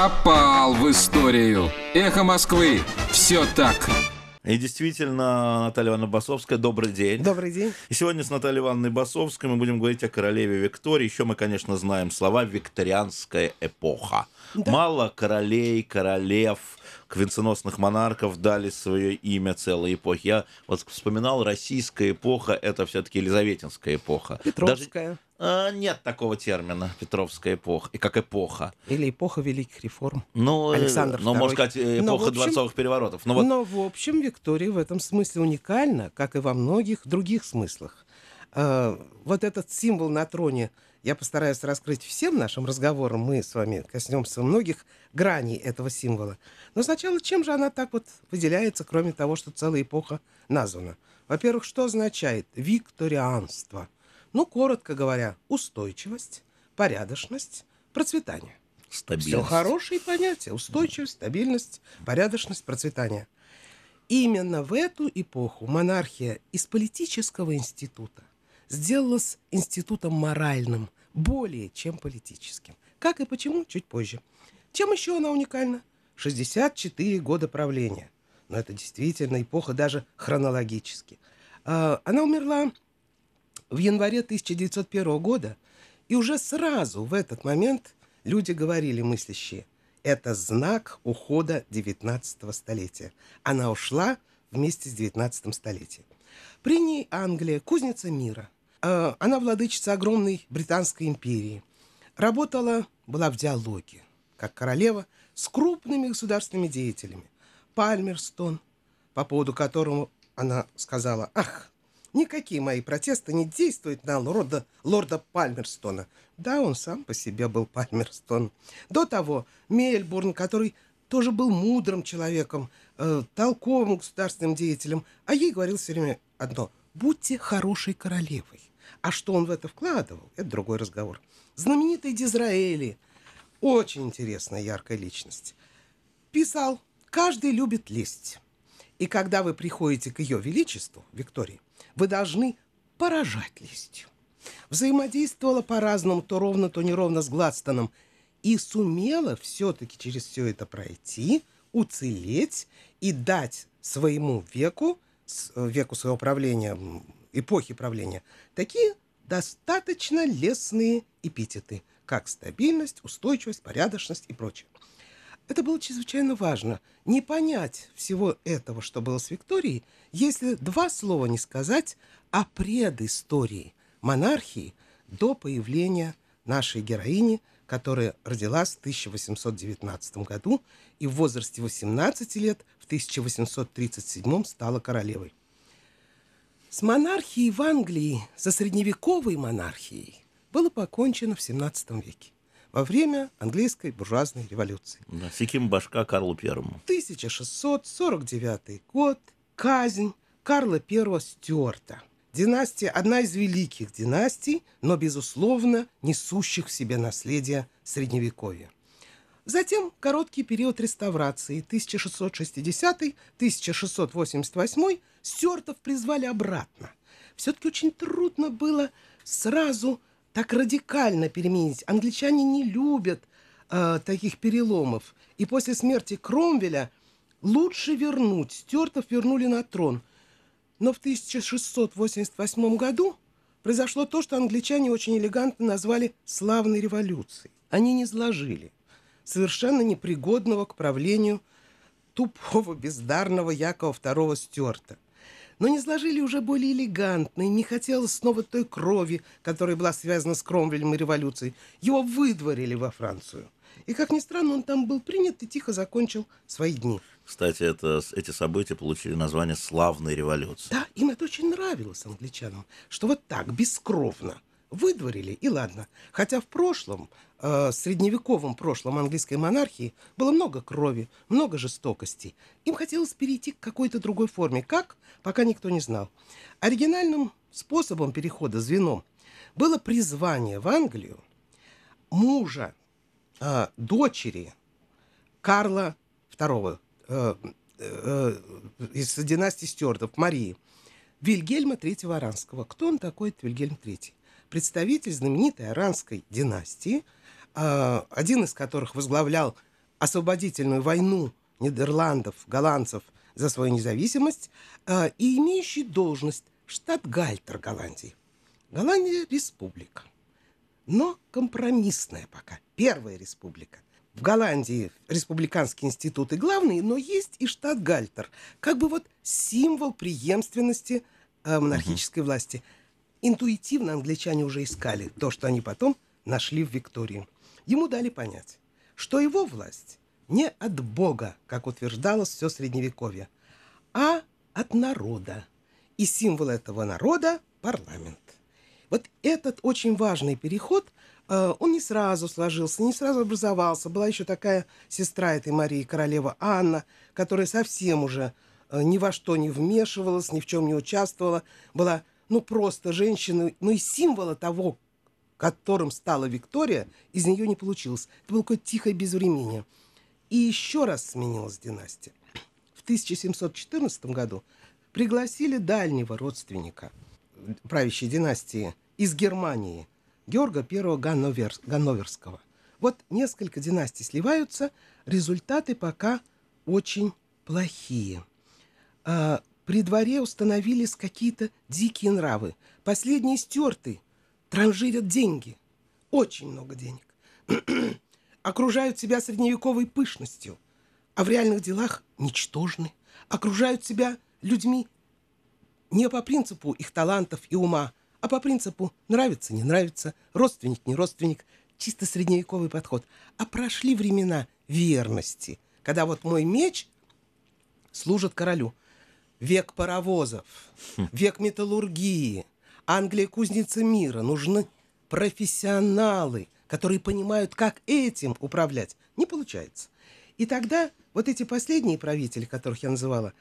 Попал в историю. Эхо Москвы. Все так. И действительно, Наталья Ивановна Басовская, добрый день. Добрый день. И сегодня с Натальей Ивановной Басовской мы будем говорить о королеве Виктории. Еще мы, конечно, знаем слова «викторианская эпоха». Да. Мало королей, королев, венценосных монархов дали свое имя целой эпохи. Я вот вспоминал, российская эпоха — это все-таки Елизаветинская эпоха. Петровская. Даже, нет такого термина Петровская эпоха, и как эпоха. Или эпоха великих реформ. Ну, Александр ну, можно сказать, эпоха но, общем, дворцовых переворотов. Но, вот... но, в общем, Виктория в этом смысле уникальна, как и во многих других смыслах. Вот этот символ на троне я постараюсь раскрыть всем нашим разговором. Мы с вами коснемся многих граней этого символа. Но сначала, чем же она так вот выделяется, кроме того, что целая эпоха названа? Во-первых, что означает викторианство – ну, коротко говоря, устойчивость, порядочность, процветание. Стабильность. Все хорошие понятия. Устойчивость, стабильность, порядочность, процветание. Именно в эту эпоху монархия из политического института сделалась институтом моральным, более чем политическим. Как и почему, чуть позже. Чем еще она уникальна? 64 года правления. Но это действительно эпоха даже хронологически. А, она умерла в январе 1901 года, и уже сразу в этот момент люди говорили мыслящие, это знак ухода 19 столетия. Она ушла вместе с 19 столетием. При ней Англия, кузница мира. А, она владычица огромной Британской империи. Работала, была в диалоге, как королева, с крупными государственными деятелями. Пальмерстон, по поводу которого она сказала, ах, Никакие мои протесты не действуют на лорда, лорда Пальмерстона. Да, он сам по себе был Пальмерстон. До того Мельбурн, который тоже был мудрым человеком, э, толковым государственным деятелем, а ей говорил все время одно – будьте хорошей королевой. А что он в это вкладывал, это другой разговор. Знаменитый Дизраэли, очень интересная, яркая личность, писал «Каждый любит лесть». И когда вы приходите к ее величеству, Виктории, вы должны поражать листью. Взаимодействовала по-разному, то ровно, то неровно с Гладстоном. И сумела все-таки через все это пройти, уцелеть и дать своему веку, веку своего правления, эпохи правления, такие достаточно лестные эпитеты, как стабильность, устойчивость, порядочность и прочее. Это было чрезвычайно важно. Не понять всего этого, что было с Викторией, если два слова не сказать о предыстории монархии до появления нашей героини, которая родилась в 1819 году и в возрасте 18 лет в 1837 стала королевой. С монархией в Англии, со средневековой монархией, было покончено в 17 веке во время английской буржуазной революции. Да, Секим башка Карлу Первому. 1649 год. Казнь Карла I Стюарта. Династия – одна из великих династий, но, безусловно, несущих в себе наследие Средневековья. Затем короткий период реставрации 1660-1688 Стюартов призвали обратно. Все-таки очень трудно было сразу так радикально переменить. Англичане не любят э, таких переломов. И после смерти Кромвеля лучше вернуть. Стюартов вернули на трон. Но в 1688 году произошло то, что англичане очень элегантно назвали «славной революцией». Они не сложили совершенно непригодного к правлению тупого, бездарного Якова II Стюарта – но не сложили уже более элегантно, и не хотелось снова той крови, которая была связана с Кромвелем и революцией. Его выдворили во Францию. И, как ни странно, он там был принят и тихо закончил свои дни. Кстати, это, эти события получили название «Славной революции». Да, им это очень нравилось, англичанам, что вот так, бескровно – выдворили, и ладно. Хотя в прошлом, э, средневековом прошлом английской монархии было много крови, много жестокости. Им хотелось перейти к какой-то другой форме. Как? Пока никто не знал. Оригинальным способом перехода звеном было призвание в Англию мужа, э, дочери Карла II э, э, из династии Стюартов, Марии, Вильгельма III Аранского. Кто он такой, Вильгельм III? представитель знаменитой аранской династии, один из которых возглавлял освободительную войну Нидерландов, голландцев за свою независимость э, и имеющий должность штат-гальтер Голландии. Голландия – республика, но компромиссная пока, первая республика. В Голландии республиканские институты главные, но есть и штат Гальтер, как бы вот символ преемственности э, монархической власти. Интуитивно англичане уже искали то, что они потом нашли в Виктории. Ему дали понять, что его власть не от Бога, как утверждалось все Средневековье, а от народа. И символ этого народа – парламент. Вот этот очень важный переход, э, он не сразу сложился, не сразу образовался. Была еще такая сестра этой Марии, королева Анна, которая совсем уже э, ни во что не вмешивалась, ни в чем не участвовала, была ну просто женщиной, ну и символа того, которым стала Виктория, из нее не получилось. Это было какое-то тихое безвременье. И еще раз сменилась династия. В 1714 году пригласили дальнего родственника правящей династии из Германии, Георга I Ганновер, Ганноверского. Вот несколько династий сливаются, результаты пока очень плохие. А, при дворе установились какие-то дикие нравы. Последние стерты, транжирят деньги. Очень много денег. Окружают себя средневековой пышностью, а в реальных делах ничтожны. Окружают себя людьми не по принципу их талантов и ума, а по принципу нравится, не нравится, родственник, не родственник. Чисто средневековый подход. А прошли времена верности, когда вот мой меч служит королю. Век паровозов, век металлургии, Англия кузница мира. Нужны профессионалы, которые понимают, как этим управлять. Не получается. И тогда вот эти последние правители, которых я называла,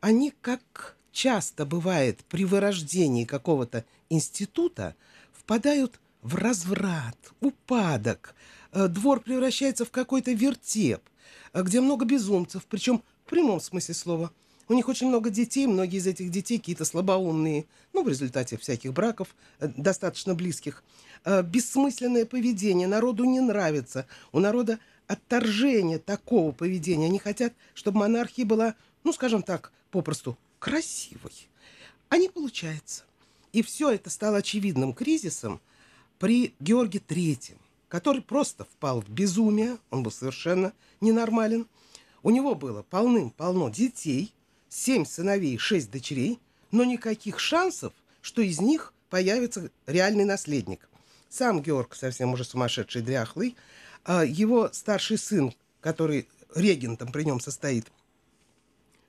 они, как часто бывает при вырождении какого-то института, впадают в разврат, упадок. Э, двор превращается в какой-то вертеп, э, где много безумцев, причем в прямом смысле слова. У них очень много детей, многие из этих детей какие-то слабоумные, ну, в результате всяких браков, э, достаточно близких. Бессмысленное поведение народу не нравится. У народа отторжение такого поведения. Они хотят, чтобы монархия была, ну, скажем так, попросту красивой. А не получается. И все это стало очевидным кризисом при Георге Третьем, который просто впал в безумие, он был совершенно ненормален. У него было полным-полно детей, семь сыновей, шесть дочерей, но никаких шансов, что из них появится реальный наследник. Сам Георг, совсем уже сумасшедший, дряхлый, а его старший сын, который регентом при нем состоит,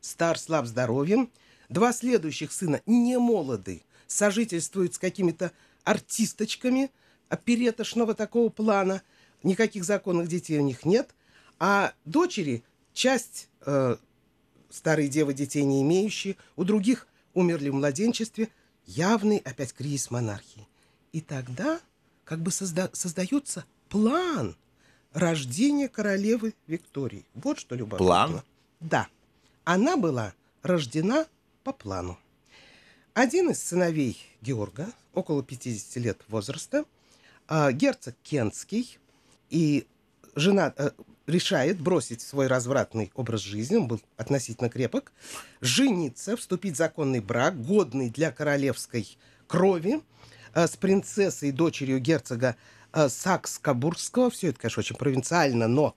стар, слаб здоровьем, Два следующих сына не молоды, сожительствуют с какими-то артисточками оперетошного такого плана. Никаких законных детей у них нет. А дочери, часть э, старые девы детей не имеющие, у других умерли в младенчестве. Явный опять кризис монархии. И тогда как бы созда создается план рождения королевы Виктории. Вот что любопытно. План? Да. Она была рождена по плану. Один из сыновей Георга, около 50 лет возраста, а, герцог Кентский, и жена э, решает бросить свой развратный образ жизни, он был относительно крепок, жениться, вступить в законный брак, годный для королевской крови, э, с принцессой, дочерью герцога э, Сакскобургского. Все это, конечно, очень провинциально, но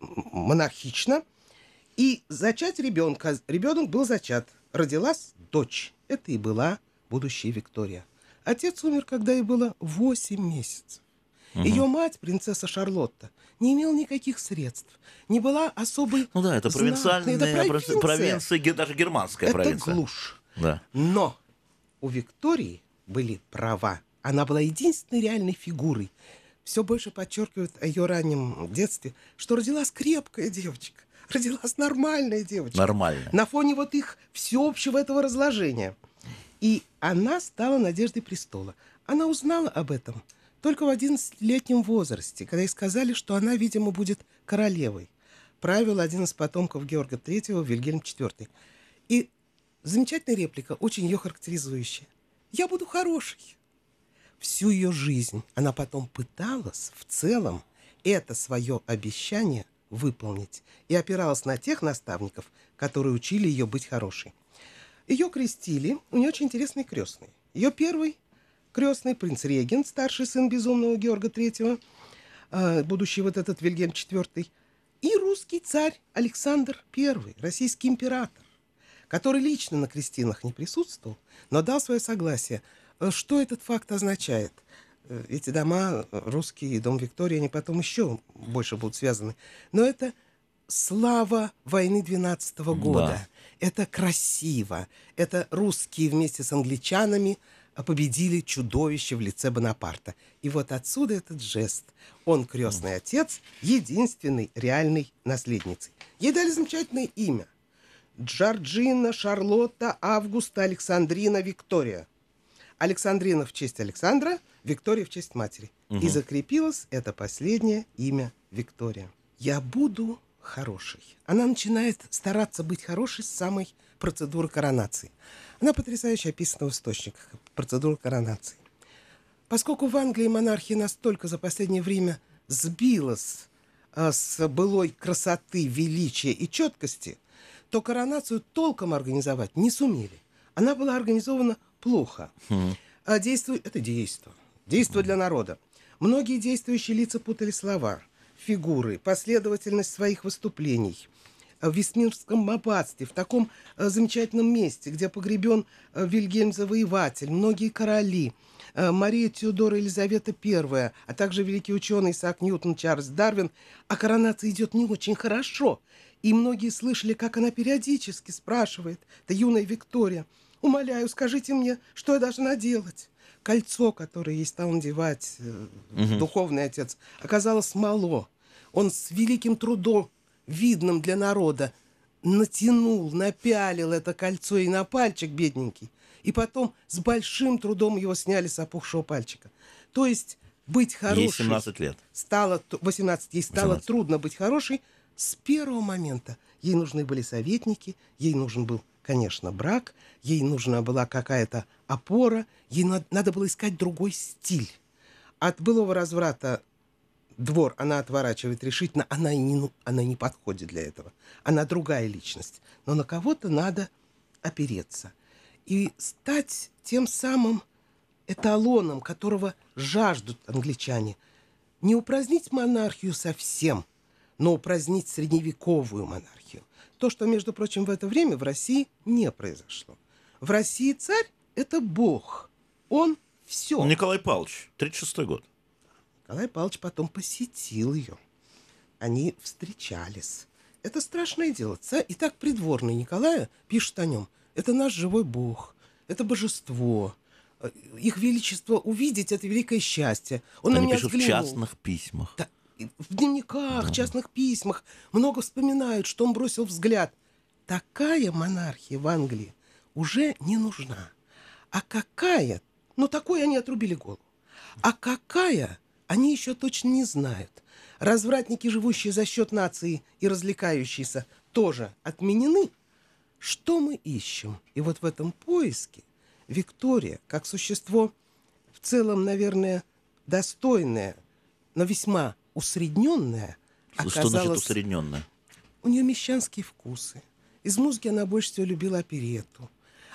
монархично. И зачать ребенка. Ребенок был зачат родилась дочь. Это и была будущая Виктория. Отец умер, когда ей было 8 месяцев. Угу. Ее мать, принцесса Шарлотта, не имела никаких средств, не была особой Ну да, это провинциальная это провинция. провинция, даже германская это провинция. Это глушь. Да. Но у Виктории были права. Она была единственной реальной фигурой. Все больше подчеркивает о ее раннем детстве, что родилась крепкая девочка родилась нормальная девочка. Нормальная. На фоне вот их всеобщего этого разложения. И она стала надеждой престола. Она узнала об этом только в 11-летнем возрасте, когда ей сказали, что она, видимо, будет королевой. Правил один из потомков Георга III, Вильгельм IV. И замечательная реплика, очень ее характеризующая. «Я буду хорошей». Всю ее жизнь она потом пыталась в целом это свое обещание выполнить и опиралась на тех наставников, которые учили ее быть хорошей. Ее крестили, у нее очень интересный крестный. Ее первый крестный принц Реген, старший сын безумного Георга III, а, будущий вот этот Вильгельм IV, и русский царь Александр I, российский император, который лично на крестинах не присутствовал, но дал свое согласие. Э, что этот факт означает? Э, эти дома, русский и дом Виктории, они потом еще больше будут связаны. Но это слава войны 12 -го года. Да. Это красиво. Это русские вместе с англичанами победили чудовище в лице Бонапарта. И вот отсюда этот жест. Он крестный отец, единственный реальный наследницей. Ей дали замечательное имя. Джорджина, Шарлотта, Августа, Александрина, Виктория. Александрина в честь Александра, Виктория в честь матери. Угу. И закрепилось это последнее имя Виктория. Я буду хорошей. Она начинает стараться быть хорошей с самой процедуры коронации. Она потрясающе описана в источниках процедуры коронации. Поскольку в Англии монархия настолько за последнее время сбилась а, с былой красоты, величия и четкости, то коронацию толком организовать не сумели. Она была организована плохо. Mm. А действуй... Это действо. Действо для народа. Многие действующие лица путали слова – фигуры, последовательность своих выступлений в Вестминском аббатстве, в таком э, замечательном месте, где погребен э, Вильгельм Завоеватель, многие короли, э, Мария Теодора Елизавета I, а также великий ученый Исаак Ньютон, Чарльз Дарвин, а коронация идет не очень хорошо. И многие слышали, как она периодически спрашивает, это юная Виктория, «Умоляю, скажите мне, что я должна делать?» Кольцо, которое ей стал надевать угу. духовный отец, оказалось мало. Он с великим трудом, видным для народа, натянул, напялил это кольцо и на пальчик бедненький. И потом с большим трудом его сняли с опухшего пальчика. То есть быть хорошей... Ей 17 лет. Стало, 18, ей стало 18. трудно быть хорошей с первого момента. Ей нужны были советники, ей нужен был конечно, брак, ей нужна была какая-то опора, ей надо было искать другой стиль. От былого разврата двор она отворачивает решительно, она, не, ну, она не подходит для этого. Она другая личность. Но на кого-то надо опереться. И стать тем самым эталоном, которого жаждут англичане. Не упразднить монархию совсем, но упразднить средневековую монархию. То, что, между прочим, в это время в России не произошло. В России царь – это бог. Он все. Николай Павлович, 36 год. Николай Павлович потом посетил ее. Они встречались. Это страшное дело. Царь, и так придворный Николая пишет о нем. Это наш живой бог. Это божество. Их величество увидеть – это великое счастье. Он Они пишут взглянул. в частных письмах. Да, в дневниках, частных письмах много вспоминают, что он бросил взгляд. Такая монархия в Англии уже не нужна. А какая? Ну, такой они отрубили голову. А какая? Они еще точно не знают. Развратники, живущие за счет нации и развлекающиеся, тоже отменены. Что мы ищем? И вот в этом поиске Виктория, как существо в целом, наверное, достойное, но весьма усредненная оказалась... Что значит усредненная? У нее мещанские вкусы. Из музыки она больше всего любила оперету.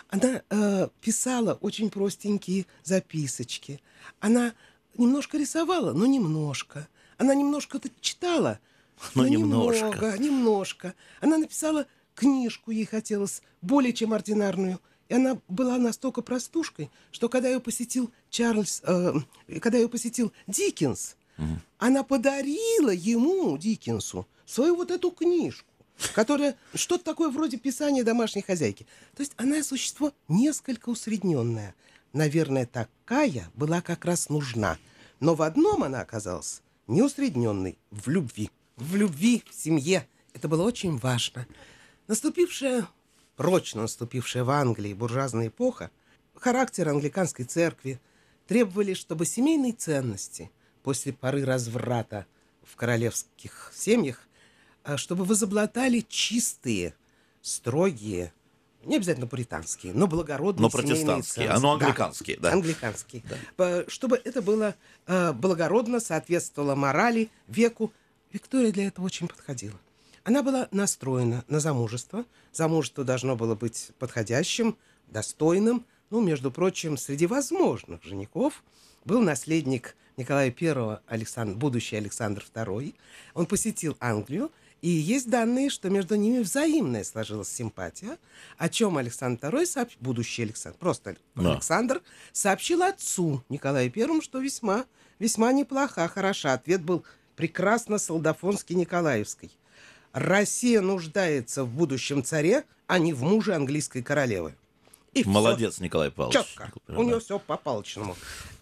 Она э, писала очень простенькие записочки. Она немножко рисовала, но немножко. Она немножко читала, но, но немножко. немного, немножко. Она написала книжку, ей хотелось более чем ординарную. И она была настолько простушкой, что когда ее посетил Чарльз, э, когда ее посетил Диккенс. Она подарила ему, Диккенсу, свою вот эту книжку, которая что-то такое вроде писания домашней хозяйки. То есть она существо несколько усредненное. Наверное, такая была как раз нужна. Но в одном она оказалась неусредненной – в любви. В любви, в семье. Это было очень важно. Наступившая, прочно наступившая в Англии буржуазная эпоха, характер англиканской церкви требовали, чтобы семейные ценности – после поры разврата в королевских семьях, а, чтобы возобладали чистые, строгие, не обязательно пуританские, но благородные но протестантские, а но англиканские, да. да. Англиканские. Да. Чтобы это было а, благородно, соответствовало морали, веку. Виктория для этого очень подходила. Она была настроена на замужество. Замужество должно было быть подходящим, достойным. Ну, между прочим, среди возможных женихов был наследник Николая I, Александр, будущий Александр II. Он посетил Англию, и есть данные, что между ними взаимная сложилась симпатия, о чем Александр II, сообщ... будущий Александр, просто Да. Александр, сообщил отцу Николаю I, что весьма, весьма неплоха, хороша. Ответ был прекрасно солдафонский Николаевский. Россия нуждается в будущем царе, а не в муже английской королевы. И. Молодец, Николай Павлович. Четко. Да. У него все по палочному.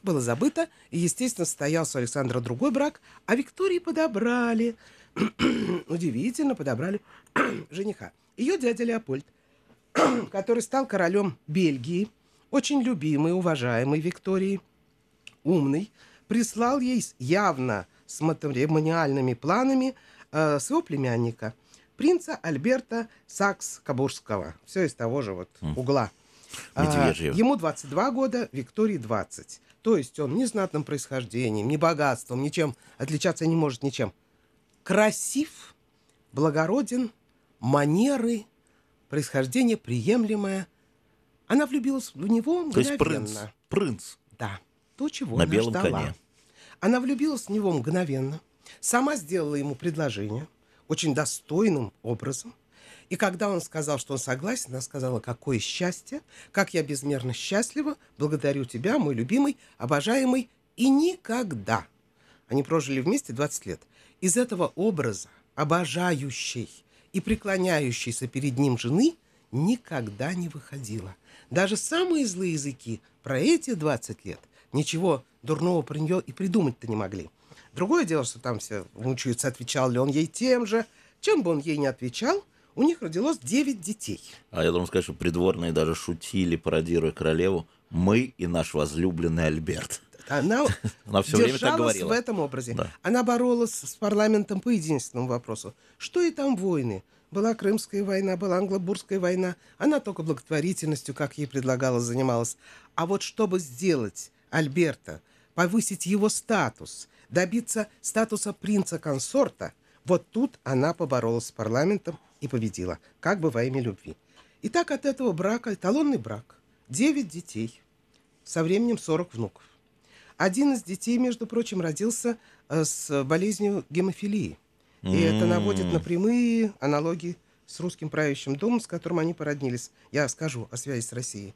Было забыто, и, естественно, состоялся у Александра другой брак, а Виктории подобрали, удивительно, подобрали жениха. Ее дядя Леопольд, который стал королем Бельгии, очень любимый, уважаемый Викторией, умный, прислал ей явно с матримониальными планами э, своего племянника, принца Альберта Сакс-Кабурского. Все из того же вот угла. А, Медвежьего. ему 22 года, Виктории 20. То есть он ни знатным происхождением, ни богатством, ничем отличаться не может ничем. Красив, благороден, манеры, происхождение приемлемое. Она влюбилась в него То есть мгновенно. принц. Принц. Да, то, чего На она белом ждала. коне. Она влюбилась в него мгновенно, сама сделала ему предложение, очень достойным образом. И когда он сказал, что он согласен, она сказала, какое счастье, как я безмерно счастлива, благодарю тебя, мой любимый, обожаемый, и никогда. Они прожили вместе 20 лет. Из этого образа, обожающей и преклоняющейся перед ним жены, никогда не выходила. Даже самые злые языки про эти 20 лет ничего дурного про нее и придумать-то не могли. Другое дело, что там все мучаются, отвечал ли он ей тем же. Чем бы он ей не отвечал, у них родилось 9 детей. А я должен сказать, что придворные даже шутили, пародируя королеву, мы и наш возлюбленный Альберт. Она, Она все время так говорила. в этом образе. Да. Она боролась с парламентом по единственному вопросу. Что и там войны? Была Крымская война, была Англобурская война. Она только благотворительностью, как ей предлагалось, занималась. А вот чтобы сделать Альберта, повысить его статус, добиться статуса принца-консорта, вот тут она поборолась с парламентом и победила, как бы во имя любви. И так от этого брака, эталонный брак, 9 детей, со временем 40 внуков. Один из детей, между прочим, родился э, с болезнью гемофилии. И это наводит на прямые аналогии с русским правящим домом, с которым они породнились. Я скажу о связи с Россией.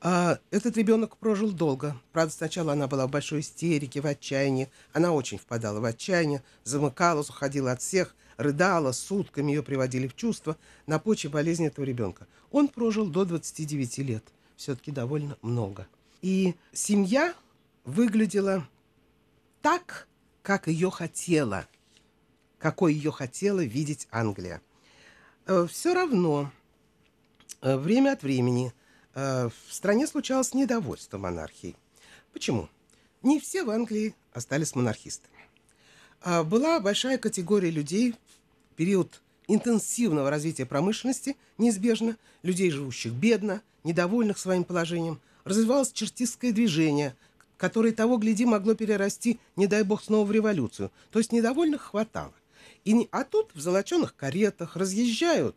А, этот ребенок прожил долго. Правда, сначала она была в большой истерике, в отчаянии. Она очень впадала в отчаяние, замыкалась, уходила от всех, рыдала, сутками ее приводили в чувство на почве болезни этого ребенка. Он прожил до 29 лет. Все-таки довольно много. И семья выглядела так, как ее хотела, какой ее хотела видеть Англия. Все равно э, время от времени э, в стране случалось недовольство монархией. Почему? Не все в Англии остались монархистами. А Была большая категория людей период интенсивного развития промышленности, неизбежно, людей, живущих бедно, недовольных своим положением, развивалось чертистское движение, которое того, гляди, могло перерасти, не дай бог, снова в революцию. То есть недовольных хватало. И не- а тут в золоченых каретах разъезжают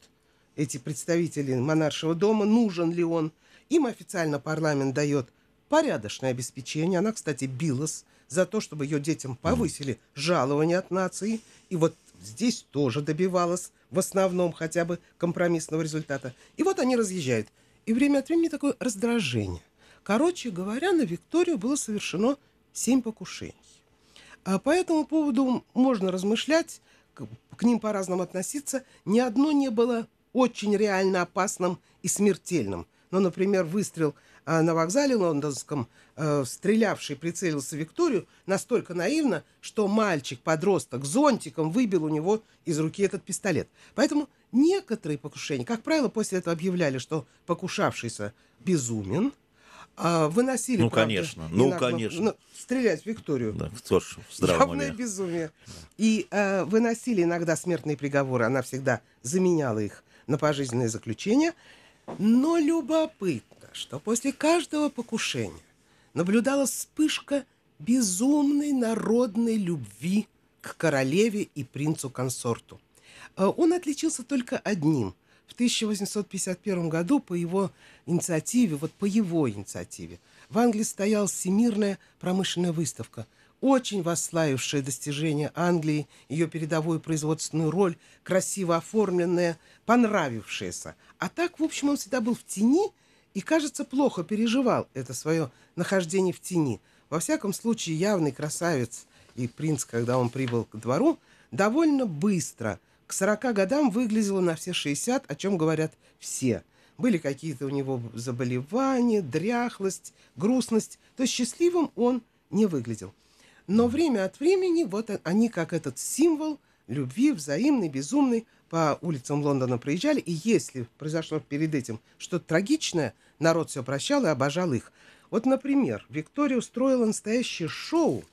эти представители монаршего дома, нужен ли он. Им официально парламент дает порядочное обеспечение. Она, кстати, билась за то, чтобы ее детям повысили жалование от нации. И вот здесь тоже добивалась в основном хотя бы компромиссного результата. И вот они разъезжают. И время от времени такое раздражение. Короче говоря, на Викторию было совершено семь покушений. А по этому поводу можно размышлять, к, к ним по-разному относиться. Ни одно не было очень реально опасным и смертельным. Ну, например, выстрел на вокзале лондонском, э, стрелявший прицелился в Викторию настолько наивно, что мальчик-подросток зонтиком выбил у него из руки этот пистолет. Поэтому некоторые покушения, как правило, после этого объявляли, что покушавшийся безумен, а, выносили, Ну, правда, конечно, ну, иногда, конечно. ну, стрелять в Викторию. Да, кто ж в Явное уме. безумие. И э, выносили иногда смертные приговоры. Она всегда заменяла их на пожизненное заключение. Но любопытно, что после каждого покушения наблюдалась вспышка безумной народной любви к королеве и принцу-консорту. Э, он отличился только одним. В 1851 году по его инициативе, вот по его инициативе, в Англии стояла Всемирная промышленная выставка, очень восславившая достижения Англии, ее передовую производственную роль, красиво оформленная, понравившаяся. А так, в общем, он всегда был в тени и, кажется, плохо переживал это свое нахождение в тени. Во всяком случае, явный красавец и принц, когда он прибыл к двору, довольно быстро, к 40 годам выглядел на все 60, о чем говорят все. Были какие-то у него заболевания, дряхлость, грустность. То есть счастливым он не выглядел. Но время от времени вот они, как этот символ любви, взаимный, безумный, по улицам Лондона проезжали, и если произошло перед этим что-то трагичное, народ все прощал и обожал их. Вот, например, Виктория устроила настоящее шоу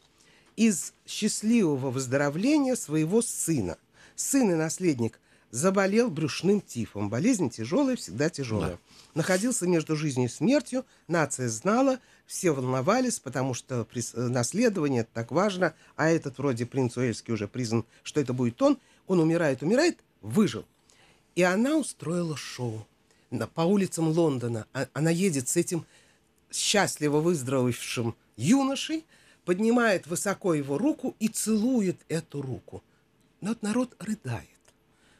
из счастливого выздоровления своего сына. Сын и наследник заболел брюшным тифом. Болезнь тяжелая, всегда тяжелая. Да. Находился между жизнью и смертью, нация знала, все волновались, потому что наследование так важно, а этот вроде принц Уэльский уже признан, что это будет он. Он умирает, умирает, выжил. И она устроила шоу по улицам Лондона. А, она едет с этим счастливо выздоровевшим юношей, поднимает высоко его руку и целует эту руку. Но вот народ рыдает.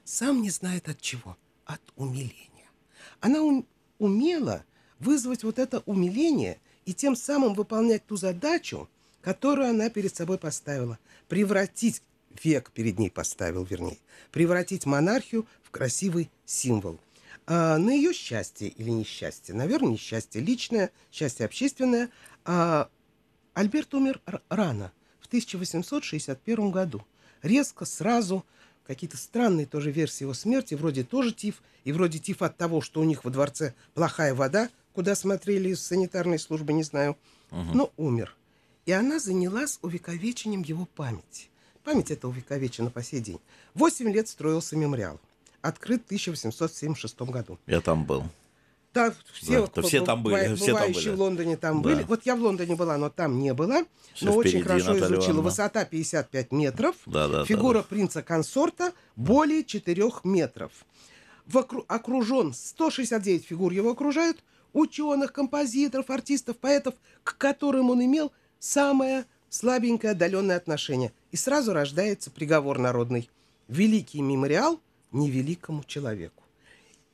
Сам не знает от чего. От умиления. Она ум, умела вызвать вот это умиление и тем самым выполнять ту задачу, которую она перед собой поставила. Превратить, век перед ней поставил, вернее, превратить монархию в красивый символ. А на ее счастье или несчастье, наверное, несчастье личное, счастье общественное, а Альберт умер рано, в 1861 году. Резко, сразу, какие-то странные тоже версии его смерти, вроде тоже тиф, и вроде тиф от того, что у них во дворце плохая вода, куда смотрели из санитарной службы, не знаю, угу. но умер. И она занялась увековечением его памяти. Память эта увековечена по сей день. Восемь лет строился мемориал. Открыт в 1876 году. Я там был. Да, все, да, все там были, все там были. в Лондоне там да. были. Вот я в Лондоне была, но там не была. Все но очень хорошо Наталья изучила. Ивановна. Высота 55 метров. Да, да, фигура да, да. принца-консорта более 4 метров. Вокруг, окружен 169 фигур его окружают. Ученых, композиторов, артистов, поэтов, к которым он имел самое слабенькое отдаленное отношение. И сразу рождается приговор народный. Великий мемориал невеликому человеку.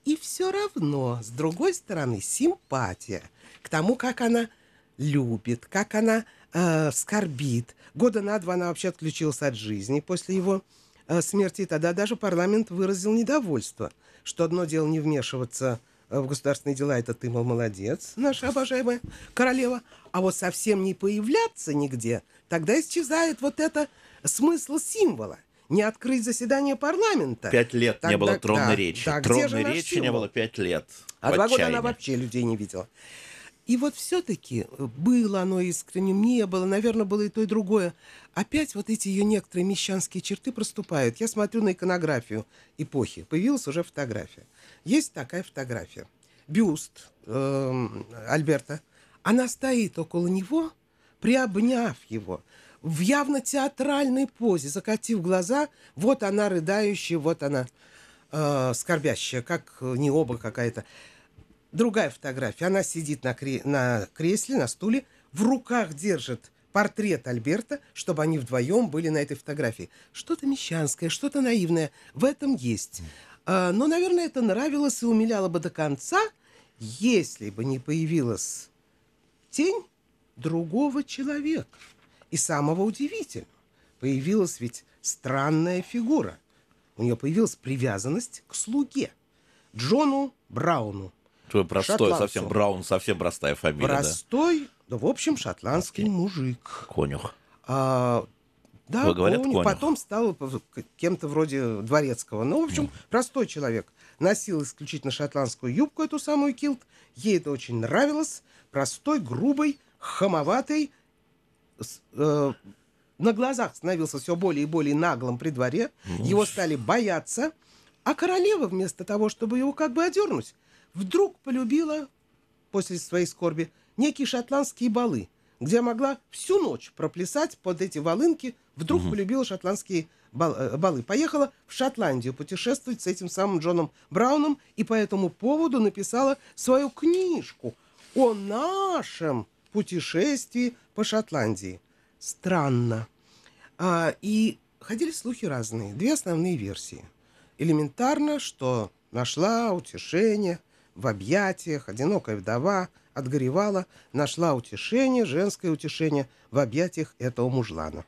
И все равно, с другой стороны, симпатия к тому, как она любит, как она э, скорбит. Года на два она вообще отключилась от жизни после его э, смерти. Тогда даже парламент выразил недовольство, что одно дело не вмешиваться в государственные дела, это ты, мол, молодец, наша обожаемая королева, а вот совсем не появляться нигде, тогда исчезает вот это смысл символа не открыть заседание парламента. Пять лет Тогда, не было тронной да, речи. Да, тронной речи не было пять лет. А два года она вообще людей не видела. И вот все-таки было оно искренним, не было, наверное, было и то, и другое. Опять вот эти ее некоторые мещанские черты проступают. Я смотрю на иконографию эпохи. Появилась уже фотография. Есть такая фотография. Бюст э, Альберта. Она стоит около него, приобняв его в явно театральной позе, закатив глаза. Вот она рыдающая, вот она э, скорбящая, как не оба какая-то. Другая фотография. Она сидит на, кре- на кресле, на стуле, в руках держит портрет Альберта, чтобы они вдвоем были на этой фотографии. Что-то мещанское, что-то наивное в этом есть. А, но, наверное, это нравилось и умиляло бы до конца, если бы не появилась тень другого человека. И самого удивительного, появилась ведь странная фигура. У нее появилась привязанность к слуге, Джону Брауну. Твой простой, шотландцу. совсем Браун, совсем простая фамилия. Простой, да, да в общем, шотландский Окей. мужик. Конюх. А, да, Вы говорят, конюх. Потом стал кем-то вроде дворецкого. Ну, в общем, mm. простой человек. Носил исключительно шотландскую юбку, эту самую килт. Ей это очень нравилось. Простой, грубый, хамоватый, э, на глазах становился все более и более наглым при дворе. Ну, его стали бояться. А королева, вместо того, чтобы его как бы одернуть, вдруг полюбила, после своей скорби, некие шотландские балы, где могла всю ночь проплясать под эти волынки Вдруг полюбила шотландские э, балы. Поехала в Шотландию путешествовать с этим самым Джоном Брауном и по этому поводу написала свою книжку о нашем путешествии по Шотландии. Странно. А, и ходили слухи разные. Две основные версии. Элементарно, что нашла утешение в объятиях, одинокая вдова отгоревала, нашла утешение, женское утешение в объятиях этого мужлана.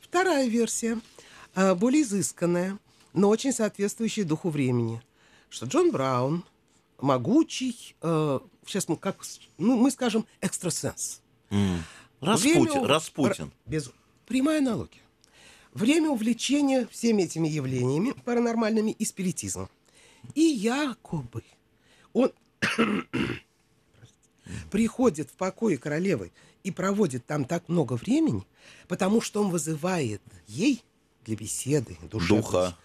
Вторая версия, а, более изысканная, но очень соответствующая духу времени, что Джон Браун могучий, э, сейчас мы как, ну, мы скажем, экстрасенс. М. Распутин, Время Распутин. Без... Прямая аналогия. Время увлечения всеми этими явлениями паранормальными и спиритизмом. И якобы он приходит в покое королевы и проводит там так много времени, потому что он вызывает ей для беседы душевной Духа.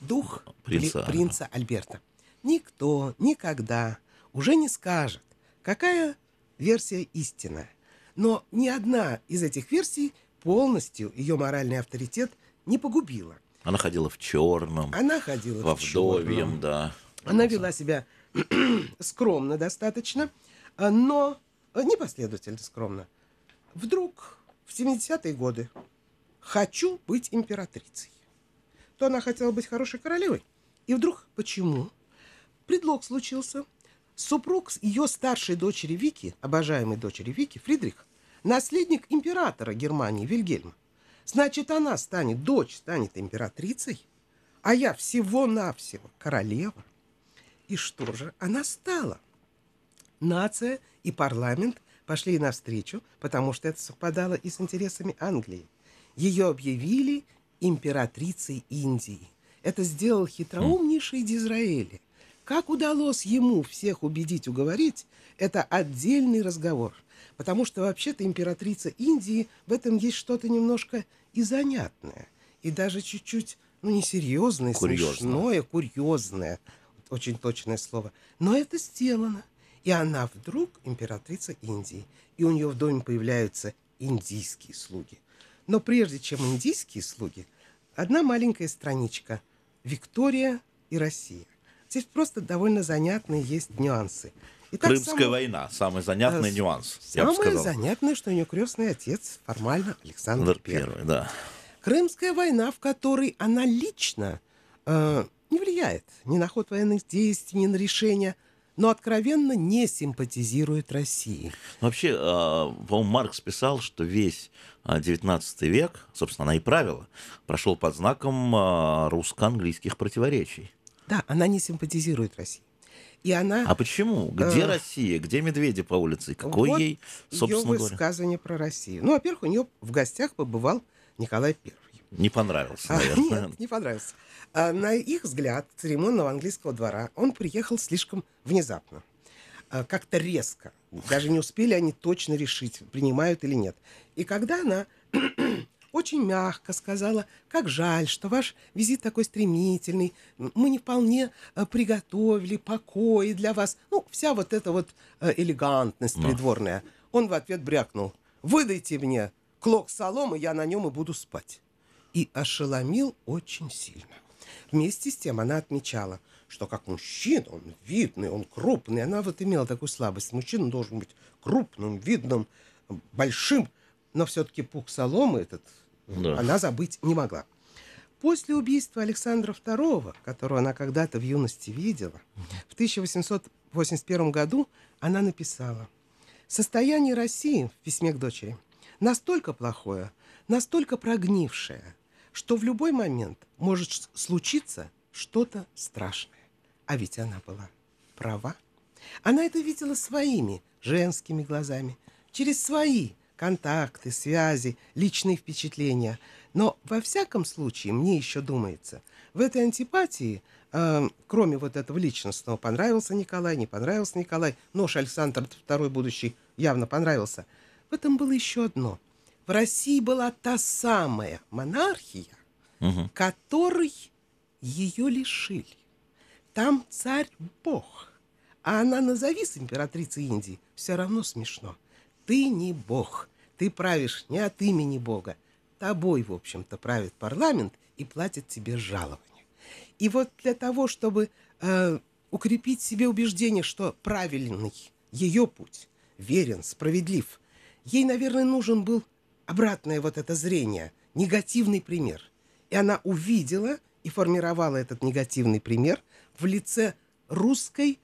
дух Принца. принца, Альберта. Никто никогда уже не скажет, какая версия истинная. Но ни одна из этих версий полностью ее моральный авторитет не погубила. Она ходила в черном, Она ходила во в вдовьем, да. Она вела себя скромно достаточно, а, но непоследовательно скромно. Вдруг в 70-е годы хочу быть императрицей. То она хотела быть хорошей королевой. И вдруг почему? Предлог случился. Супруг ее старшей дочери Вики, обожаемой дочери Вики, Фридрих, наследник императора Германии Вильгельма. Значит, она станет, дочь станет императрицей, а я всего-навсего королева. И что же она стала? Нация и парламент пошли навстречу, потому что это совпадало и с интересами Англии. Ее объявили императрицей Индии. Это сделал хитроумнейший Дизраэли. Как удалось ему всех убедить, уговорить, это отдельный разговор. Потому что вообще-то императрица Индии в этом есть что-то немножко и занятное. И даже чуть-чуть, ну, несерьезное, Курьезное. смешное, курьезное. Очень точное слово. Но это сделано. И она вдруг императрица Индии. И у нее в доме появляются индийские слуги. Но прежде чем индийские слуги, одна маленькая страничка. Виктория и Россия. Здесь просто довольно занятные есть нюансы. Итак, Крымская самое- война. Самый занятный э, нюанс, я бы Самое сказал. занятное, что у нее крестный отец формально Александр. Первый, да. Крымская война, в которой она лично э, не влияет ни на ход военных действий, ни на решения, но откровенно не симпатизирует России. Ну, Вообще, э, по-моему, Маркс писал, что весь э, 19 век, собственно, она и правила, прошел под знаком э, русско-английских противоречий. Да, она не симпатизирует России. И она... А почему? Где Э, Россия? Где медведи по улице? Какой вот ей, собственно ее говоря, высказывание про Россию. Ну, во-первых, у нее в гостях побывал Николай Первый. Не понравился, А, наверное. Нет, не понравился. А, на их взгляд, церемонного английского двора, он приехал слишком внезапно. А, как-то резко. Даже не успели они точно решить, принимают или нет. И когда она очень мягко сказала, как жаль, что ваш визит такой стремительный, мы не вполне приготовили покои для вас. Ну, вся вот эта вот элегантность придворная. Он в ответ брякнул, выдайте мне клок соломы, я на нем и буду спать. И ошеломил очень сильно. Вместе с тем она отмечала, что как мужчина, он видный, он крупный. Она вот имела такую слабость. Мужчина должен быть крупным, видным, большим. Но все-таки пух соломы этот Да. она забыть не могла. После убийства Александра II, которого она когда-то в юности видела, в 1881 году она написала «Состояние России в письме к дочери настолько плохое, настолько прогнившее, что в любой момент может случиться что-то страшное». А ведь она была права. Она это видела своими женскими глазами, через свои контакты, связи, личные впечатления. Но во всяком случае, мне еще думается, в этой антипатии, э, кроме вот этого личностного, понравился Николай, не понравился Николай, нож Александр II будущий явно понравился, в этом было еще одно. В России была та самая монархия, Мгм. которой ее лишили. Там царь Бог. А она назовись императрицей Индии, все равно смешно. Ты не Бог. Ты правишь не от имени Бога. тобой, в общем-то, правит парламент и платит тебе жалование. И вот для того, чтобы э, укрепить себе убеждение, что правильный ее путь, верен, справедлив, ей, наверное, нужен был обратное вот это зрение, негативный пример. И она увидела и формировала этот негативный пример в лице русской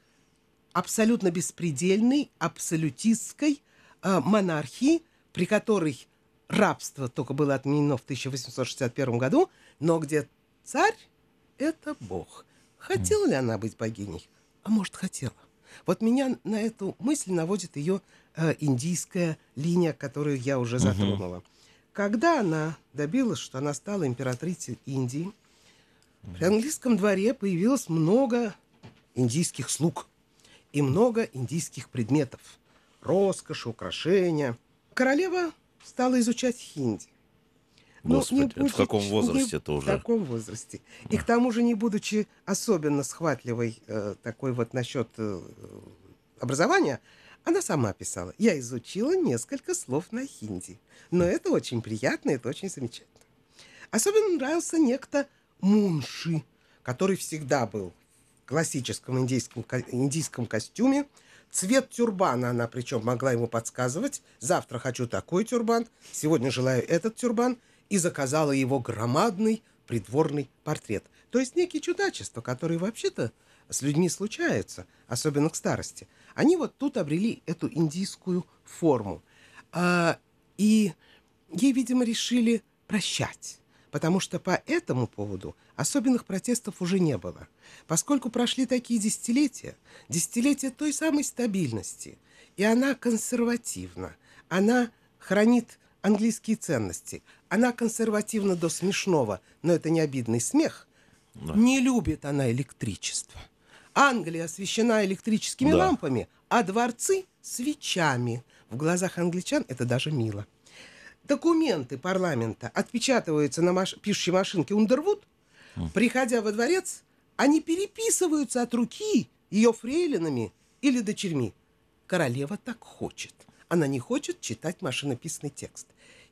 абсолютно беспредельной, абсолютистской э, монархии, при которой рабство только было отменено в 1861 году, но где царь – это бог. Хотела ли она быть богиней? А может, хотела. Вот меня на эту мысль наводит ее э, индийская линия, которую я уже затронула. Угу. Когда она добилась, что она стала императрицей Индии, при английском дворе появилось много индийских слуг и много индийских предметов. Роскошь, украшения. Королева стала изучать хинди. Господи, ну, не, в каком возрасте это уже? В таком возрасте. И к тому же, не будучи особенно схватливой э, такой вот насчет э, образования, она сама писала. Я изучила несколько слов на хинди. Но это очень приятно, это очень замечательно. Особенно нравился некто Мунши, который всегда был в классическом индийском, индийском костюме, Цвет тюрбана она причем могла ему подсказывать. Завтра хочу такой тюрбан, сегодня желаю этот тюрбан. И заказала его громадный придворный портрет. То есть некие чудачества, которые вообще-то с людьми случаются, особенно к старости. Они вот тут обрели эту индийскую форму. А, и ей, видимо, решили прощать потому что по этому поводу особенных протестов уже не было, поскольку прошли такие десятилетия, десятилетия той самой стабильности, и она консервативна, она хранит английские ценности, она консервативна до смешного, но это не обидный смех, да. не любит она электричество. Англия освещена электрическими да. лампами, а дворцы – свечами. В глазах англичан это даже мило документы парламента отпечатываются на маш... пишущей машинке Ундервуд, приходя во дворец, они переписываются от руки ее фрейлинами или дочерьми. Королева так хочет. Она не хочет читать машинописный текст.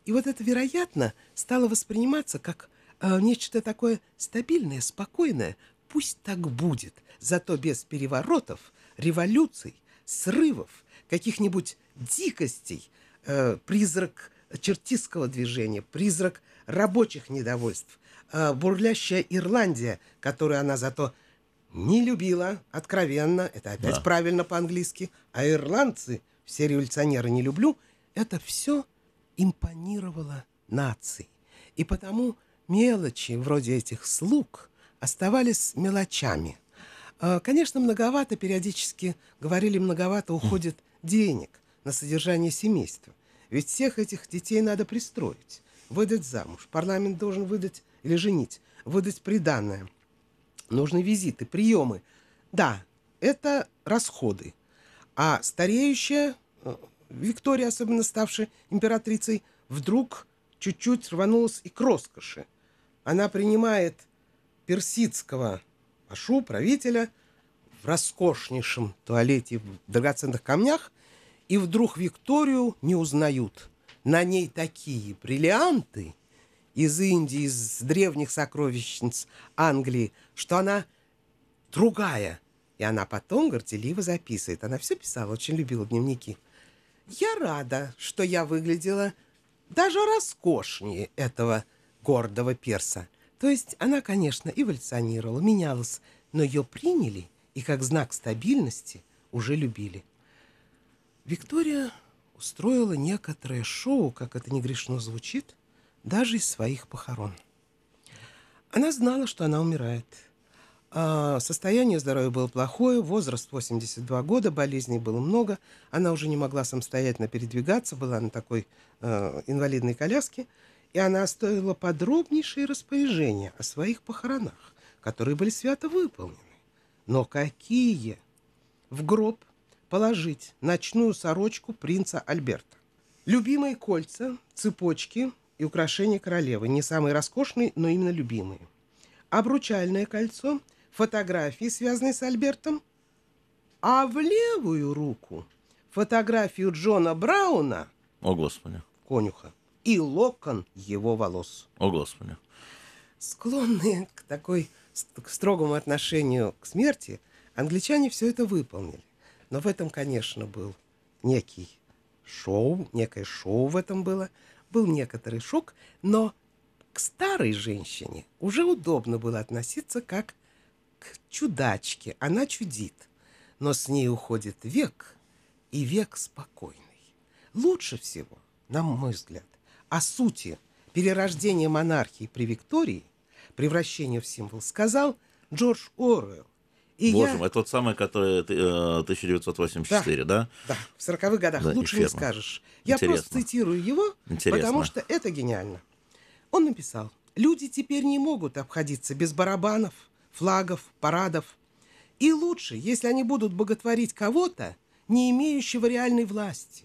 И вот это, вероятно, стало восприниматься как э, нечто такое стабильное, спокойное. Пусть так будет, зато без переворотов, революций, срывов, каких-нибудь дикостей, э, призрак чертистского движения, призрак рабочих недовольств, э, бурлящая Ирландия, которую она зато не любила, откровенно, это опять да. правильно по-английски, а ирландцы, все революционеры не люблю, это все импонировало нации. И потому мелочи вроде этих слуг оставались мелочами. Э, конечно, многовато, периодически говорили, многовато уходит денег на содержание семейства. Ведь всех этих детей надо пристроить, выдать замуж. Парламент должен выдать или женить, выдать приданное. Нужны визиты, приемы. Да, это расходы. А стареющая э, Виктория, особенно ставшая императрицей, вдруг чуть-чуть рванулась и к роскоши. Она принимает персидского пашу, правителя, в роскошнейшем туалете в драгоценных камнях, и вдруг Викторию не узнают. На ней такие бриллианты из Индии, из древних сокровищниц Англии, что она другая. И она потом горделиво записывает. Она все писала, очень любила дневники. Я рада, что я выглядела даже роскошнее этого гордого перса. То есть она, конечно, эволюционировала, менялась, но ее приняли и как знак стабильности уже любили. Виктория устроила некоторое шоу, как это не грешно звучит, даже из своих похорон. Она знала, что она умирает. А состояние здоровья было плохое, возраст 82 года, болезней было много. Она уже не могла самостоятельно передвигаться, была на такой э, инвалидной коляске. И она оставила подробнейшие распоряжения о своих похоронах, которые были свято выполнены. Но какие? В гроб положить ночную сорочку принца Альберта. Любимые кольца, цепочки и украшения королевы. Не самые роскошные, но именно любимые. Обручальное кольцо, фотографии, связанные с Альбертом. А в левую руку фотографию Джона Брауна, О, Господи. конюха, и локон его волос. О, Господи. Склонные к такой к строгому отношению к смерти, англичане все это выполнили. Но в этом, конечно, был некий шоу, некое шоу в этом было, был некоторый шок, но к старой женщине уже удобно было относиться как к чудачке. Она чудит, но с ней уходит век, и век спокойный. Лучше всего, на мой взгляд, о сути перерождения монархии при Виктории, превращения в символ, сказал Джордж Оруэлл. И Боже я... мой, это тот самый, который 1984, да? Да, да в 40-х годах. Да, Лучше не скажешь. Я Интересно. просто цитирую его, Интересно. потому что это гениально. Он написал, люди теперь не могут обходиться без барабанов, флагов, парадов. И лучше, если они будут боготворить кого-то, не имеющего реальной власти.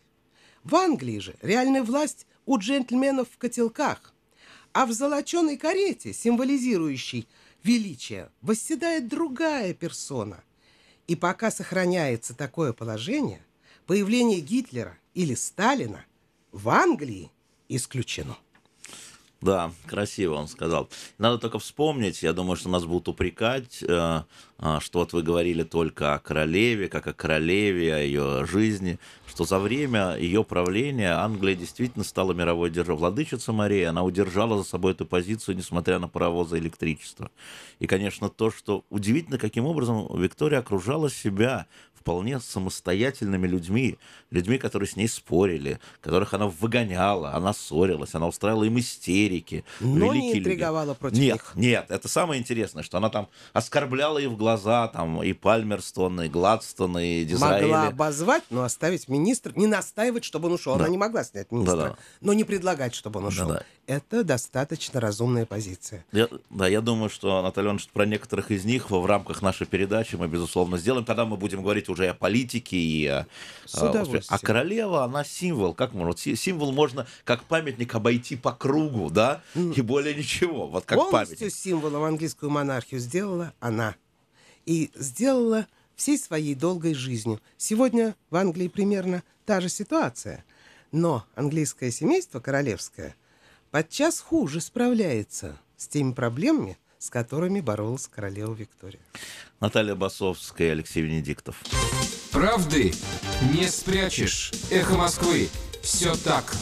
В Англии же реальная власть у джентльменов в котелках, а в золоченой карете, символизирующей величие, восседает другая персона. И пока сохраняется такое положение, появление Гитлера или Сталина в Англии исключено. Да, красиво он сказал. Надо только вспомнить, я думаю, что нас будут упрекать, э, э, что вот вы говорили только о королеве, как о королеве, о ее жизни, что за время ее правления Англия действительно стала мировой державой. Владычица Мария, она удержала за собой эту позицию, несмотря на паровозы и электричество. И, конечно, то, что удивительно, каким образом Виктория окружала себя вполне самостоятельными людьми, людьми, которые с ней спорили, которых она выгоняла, она ссорилась, она устраивала им истерики. Но не интриговала люди. против нет, них. Нет, это самое интересное, что она там оскорбляла их в глаза, там, и Пальмерстон, и Гладстон, и Дизраэли. Могла обозвать, но оставить министр, не настаивать, чтобы он ушел. Да. Она не могла снять министра, да, да. но не предлагать, чтобы он ушел. Да, да. Это достаточно разумная позиция. Я, да, я думаю, что, Наталья Ивановна, про некоторых из них в рамках нашей передачи мы, безусловно, сделаем. Тогда мы будем говорить уже о политике и о, а королева, она символ. Как можно? Символ можно как памятник обойти по кругу, да, и более ничего. Вот как Полностью памятник. символом английскую монархию сделала она. И сделала всей своей долгой жизнью. Сегодня в Англии примерно та же ситуация. Но английское семейство королевское подчас хуже справляется с теми проблемами, с которыми боролась королева Виктория. Наталья Басовская и Алексей Венедиктов. Правды не спрячешь. Эхо Москвы. Все так.